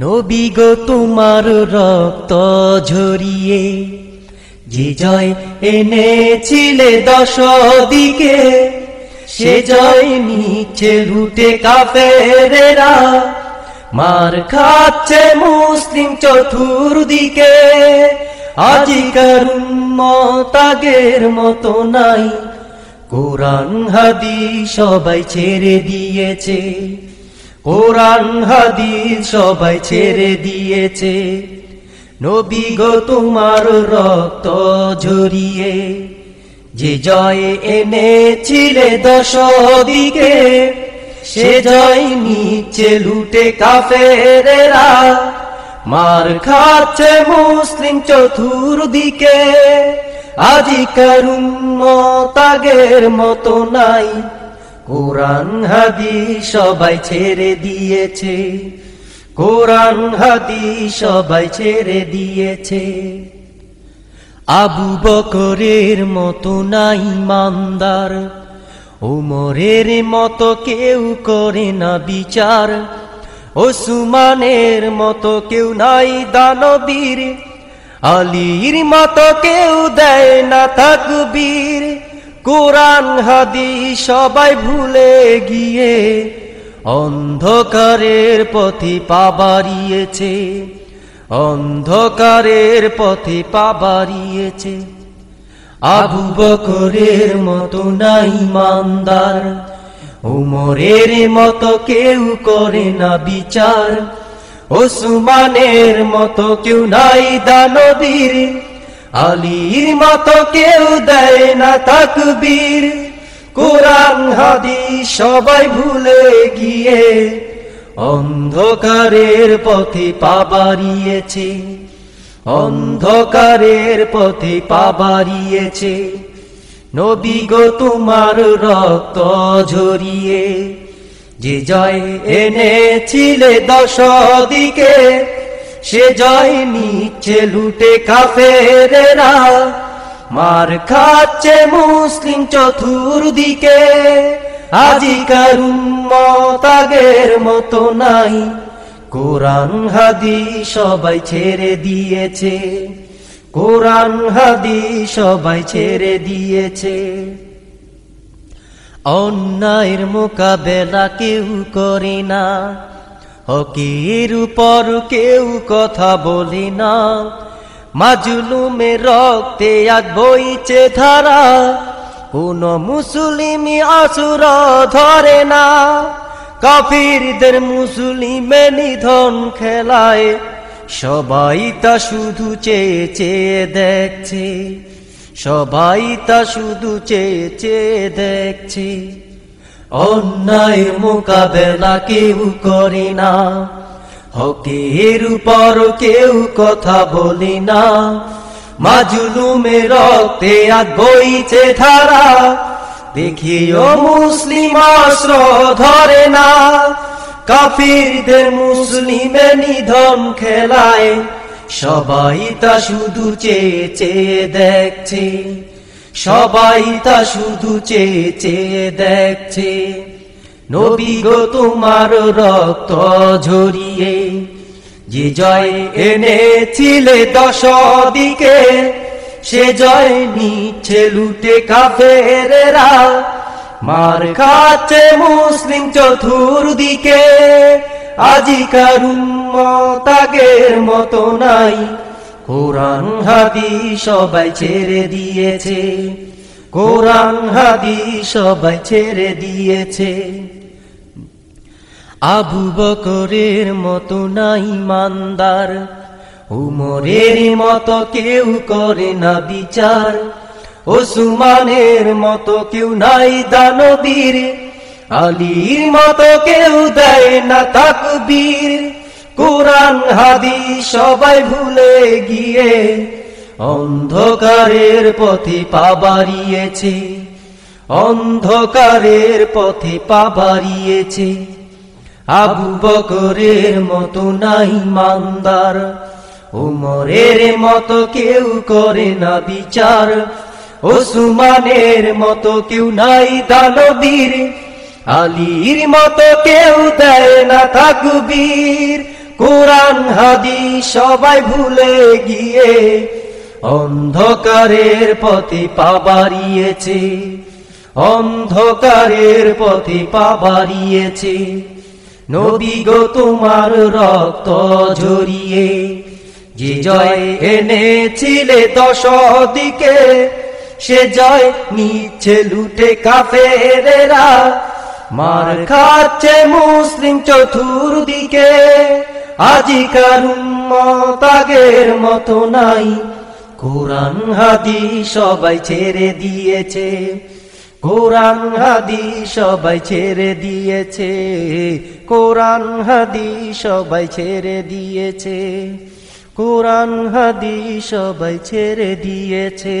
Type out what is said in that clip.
নবী তোমার রক্ত ঝরিয়ে যে জয় এনেছিলে দশ দিকে সে জয় নিচ্ছে লুটে কাফেরেরা। মার খাচ্ছে মুসলিম চতুর্দিকে, আজিকার মতাগের মতো নাই। কোরআন, হাদিস সবাই ছেড়ে দিয়েছে। কোরআন, হাদিস সবাই ছেড়ে দিয়েছে। নবী গো, তোমার রক্ত ঝরিয়ে, যে জয় এনেছিলে দশ দিকে সে জয় নিচ্ছে লুটে কাফেরেরা। মার খাচ্ছে মুসলিম চতুর্দিকে, আজিকার তাগের মতো নাই। কোরআন, হাদিস সবাই ছেড়ে দিয়েছে। কোরআন, হাদিস সবাই ছেড়ে দিয়েছে। আবু বকরের মতো নাই মান্দার উমরের মতো কেউ করে না বিচার। ওসুমানের মতো কেউ নাই দানবীর। আলীর মতো কেউ দেয় না তাকবীর। কোরআন হাদি সবাই ভুলে গিয়ে অন্ধকারের পথে পা বাড়িয়েছে, অন্ধকারের পথে পা বাড়িয়েছে। আবু বকরের মতো নাই মান্দার উমরের মতো কেউ করে না বিচার, ওসমানের মতো কেউ নাই দানবীর। আলীর মতো কেউ দেয় না তাকবীর। কোরআন, হাদিস সবাই ভুলে গিয়ে অন্ধকারের পথে পা বাড়িয়েছে। অন্ধকারের পথে পা বাড়িয়েছে। নবী গো, তোমার রক্ত ঝরিয়ে যে জয় এনেছিলে দশ দিকে সে জয় নিচ্ছে লুটে কাফেরেরা। মার খাচ্ছে মুসলিম চতুর্দিকে। আজিকার মতাগের মতো নাই। কোরআন হাদি সবাই ছেড়ে দিয়েছে। কোরআন হাদি সবাই ছেড়ে দিয়েছে। অন্যায়ের মোকাবেলা কেউ করে না। হকের উপর কেউ কথা বলি না। মাজলুমে রক্তে আগ বইছে ধারা। কোন মুসলিমি আসুর ধরে না। কাফিরদের মুসলিমে নিধন খেলায়। সবাই তা শুধু চেয়ে চেয়ে দেখছে। সবাই তা শুধু চেয়ে চেয়ে দেখছে। অন্যায়ের মোকাবেলা কেউ করি না। হকের উপর কেউ কথা বলি না। মাজুলুমে রক্তে আগ বইছে ধারা। দেখিও মুসলিম ধরে না। কাফিরদের মুসলিমে নিধন খেলায়। সবাই তা শুধু চেয়ে চেয়ে দেখছে। সবাই তা শুধু চেয়ে দেখছে। নবী গো, তোমার রক্ত ঝরিয়ে, যে জয় এনেছিলে দশ দিকে সে জয় নিচ্ছে লুটে কাফেরেরা। মার খাচ্ছে মুসলিম চতুর্দিকে, আজিকার তাগের মতো নাই। কোরআন হাদি সবাই ছেড়ে দিয়েছে। কোরআন হাদি সবাই ছেড়ে দিয়েছে। আবু বকরের মতো নাই মান্দার উমরের মতো কেউ করে না বিচার। ওসুমানের মতো কেউ নাই দানবীর। আলীর মতো কেউ দেয় না তাকবীর। কোরআন হাদি সবাই ভুলে গিয়ে অন্ধকারের পথে পা বাড়িয়েছে। অন্ধকারের পথে পা বাড়িয়েছে। আবু বকরের মতো নাই মান্দার উমরের মতো কেউ করে না বিচার। ওসুমানের মতো কেউ নাই দানবীর। আলীর মতো কেউ দেয় না তাকবীর। কোরআন হাদি সবাই ভুলে গিয়ে অন্ধকারের পথে পা বাড়িয়েছে। অন্ধকারের পথে পা বাড়িয়েছে। নবী গো, তোমার রক্ত ঝরিয়ে যে জয় এনেছিলে দশ দিকে সে জয় নিচ্ছে লুটে কাফেরেরা। মার খাচ্ছে মুসলিম চতুর্দিকে। আজিকার আগের মতো নাই। কোরআন হাদি সবাই ছেড়ে দিয়েছে। কোরআন হাদি সবাই ছেড়ে দিয়েছে। কোরআন হাদি সবাই ছেড়ে দিয়েছে। কোরআন হাদি সবাই ছেড়ে দিয়েছে।